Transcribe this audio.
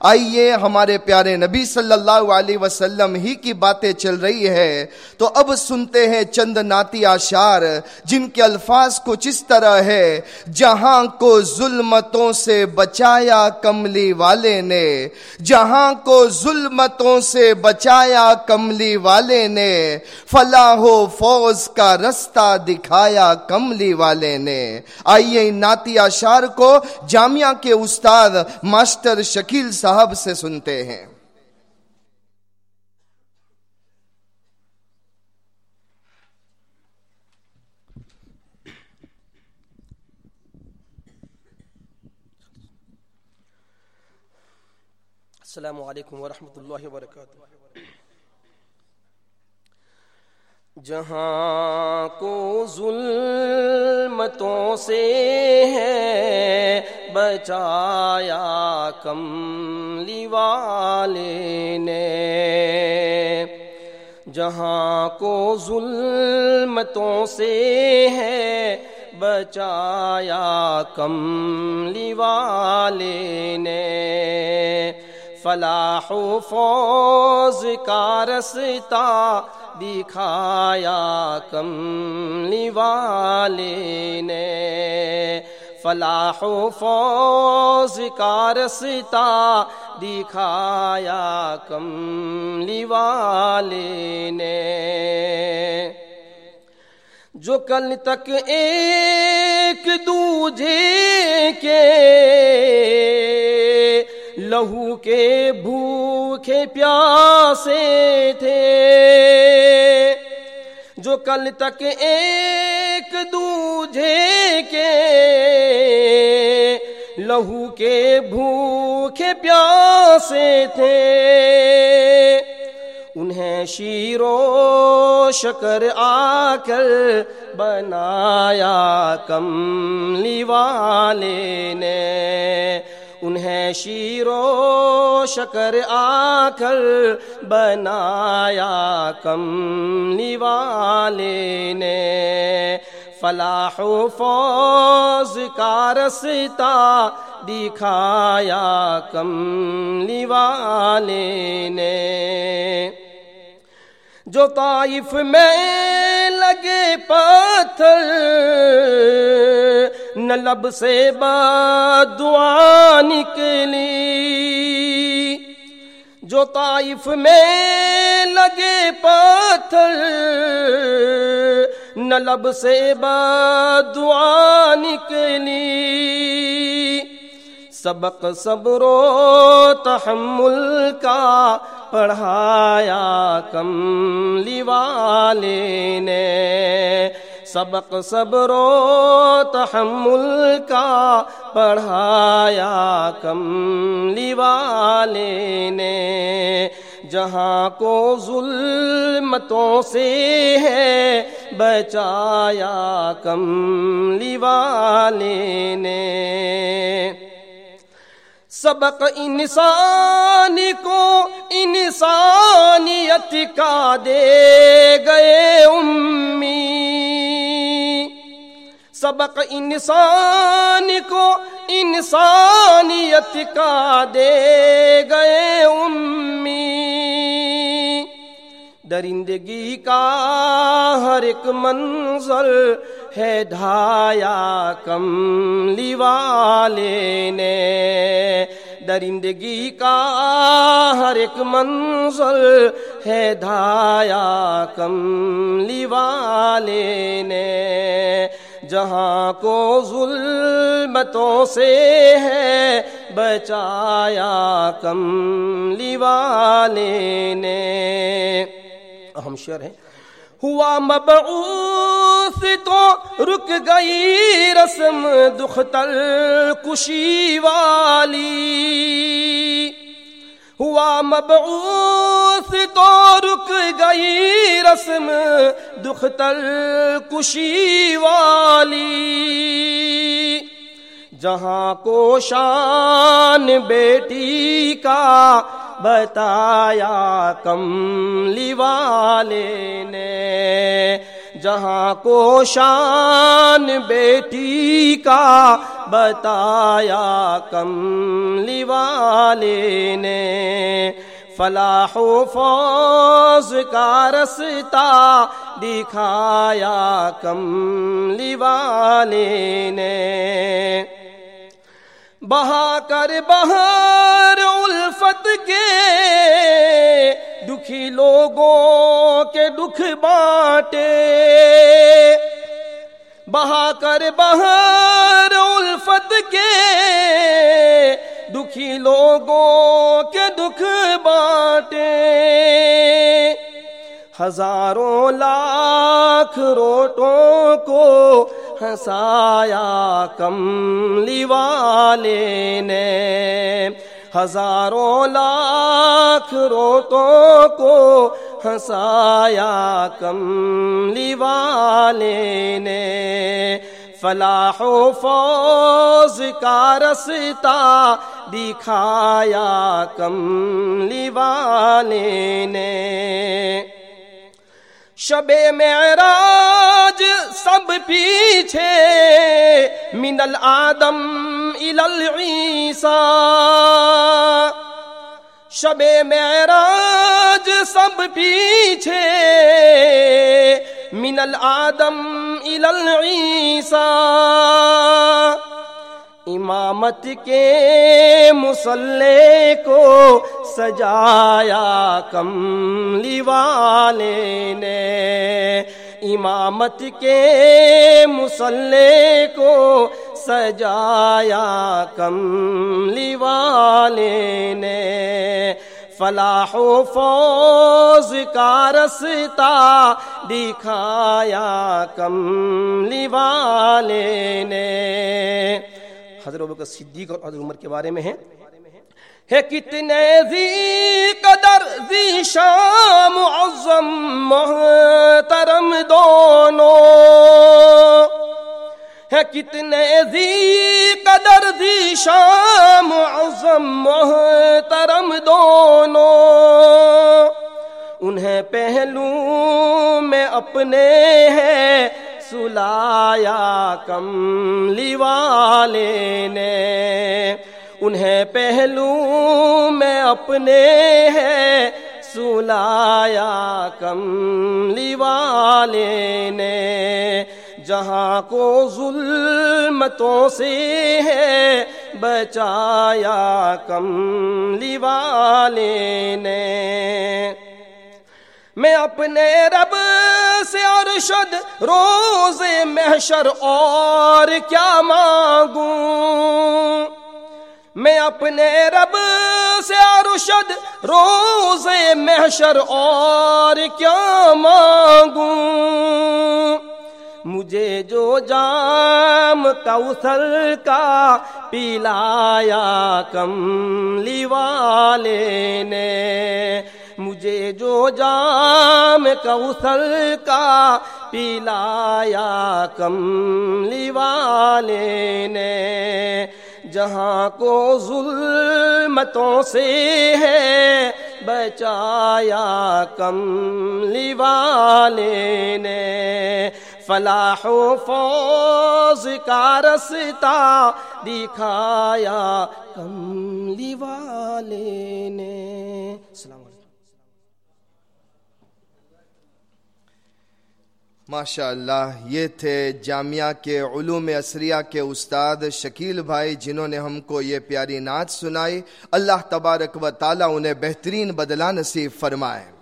آئیے ہمارے پیارے نبی صلی اللہ علیہ وسلم ہی کی باتیں چل رہی ہے۔ تو اب سنتے ہیں چند ناتی آشار جن کے الفاظ کچھ اس طرح ہے۔ جہاں کو ظلمتوں سے بچایا کملی والے نے، جہاں کو ظلمتوں سے بچایا کملی والے نے، فلاح و فوز کا رستہ دکھایا کملی والے نے۔ آئیے ناتی آشار کو جامعہ کے استاد ماسٹر شکیل صاحب سے سنتے ہیں۔ السلام علیکم ورحمۃ اللہ وبرکاتہ۔ جہاں کو ظلمتوں سے ہے بچایا کملی والے نے۔ جہاں کو ظلمتوں سے ہے بچایا کملی والے نے۔ فلاح و فوز کا رستا دکھایا کملی والے نے۔ فلاح و فوز کا رستا دکھایا کملی والے نے۔ جو کل تک ایک دوجے کے لہو کے بھوکے پیاسے تھے۔ جو کل تک ایک دوجے کے لہو کے بھوکے پیاسے تھے۔ انہیں شیر و شکر آ کر بنایا کملی والے نے۔ انہیں شیر و شکر آ کر بنایا کملی والے نے۔ فلاح و فوز کا رستا دکھایا کملی والے نے۔ جو طائف میں لگے پتھر، نہ لب سے دعا نکلی۔ جو طائف میں لگے پتھر نہ لب سے دعا نکلی سبق صبر و تحمل کا پڑھایا کملی والے نے۔ سبق صبر و تحمل کا پڑھایا کملی والے نے۔ جہاں کو ظلمتوں سے ہے بچایا کملی والے نے۔ سبق انسان کو انسانیت کا دے گئے امی۔ سبق انسان کو انسانیت کا دے گئے امی۔ درندگی کا ہر ایک منظر ہے ڈھایا کملی والے نے۔ درندگی کا ہر ایک منظر ہے دھایا کملی والے نے۔ جہاں کو ظلمتوں سے ہے بچایا کملی والے نے۔ ہم شر ہیں۔ ہوا مبعوث تو رک گئی رسم دختر کشی والی۔ ہوا مبعوث تو رک گئی رسم دختر کشی والی۔ جہاں کو شان بیٹی کا بتایا کملی والے نے، جہاں کو شان بیٹی کا بتایا کملی والے نے۔ فلاح و فوز کا رستا دکھایا کملی والے نے۔ بہا کر بہار الفت دکھی لوگوں کے دکھ بانٹے۔ بہا کر بہار الفت کے، دکھی لوگوں کے دکھ بانٹے۔ ہزاروں لاکھ روٹوں کو ہنسایا کملی والے نے۔ ہزاروں لاکھ روٹوں کو ہنسایا کملی والے نے۔ فلاح و فوز کا رستا دکھایا کملی والے نے۔ شب معراج سب پیچھے من الآدم العیسا شب معراج سب پیچھے من الآدم العیسا امامت کے مسلح کو سجایا کملی والے نے۔ امامت کے مسلح کو سجایا کملی والے نے۔ فلاح و فوز کا رستا دکھایا کملی والے نے۔ حضرت بکر صدیق اور حضرت عمر کے بارے میں ہے۔ ہے کتنے زی قدر زی شام معظم محترم دونوں ہے کتنے زی قدر زی شام معظم محترم دونوں انہیں پہلو میں اپنے ہیں سلایا کملی والے نے انہیں پہلو میں اپنے ہے سلایا کملی والے نے، جہاں کو ظلمتوں سے ہے بچایا کملی والے نے۔ میں اپنے رب سے ارشد روز محشر اور کیا مانگوں؟ میں اپنے رب سے ارشد روز محشر اور کیا مانگوں؟ مجھے جو جام کوثر کا پلایا کملی والے نے، مجھے جو جام کوثر کا پلایا کملی والے نے۔ جہاں کو ظلمتوں سے ہے بچایا کملی والے نے۔ فلاح و فوز کا رستا دکھایا کملی والے نے السلام علیکم ماشاء اللہ یہ تھے جامعہ کے علوم اسریہ کے استاد شکیل بھائی جنہوں نے ہم کو یہ پیاری نعت سنائی۔ اللہ تبارک و تعالیٰ انہیں بہترین بدلہ نصیب فرمائے۔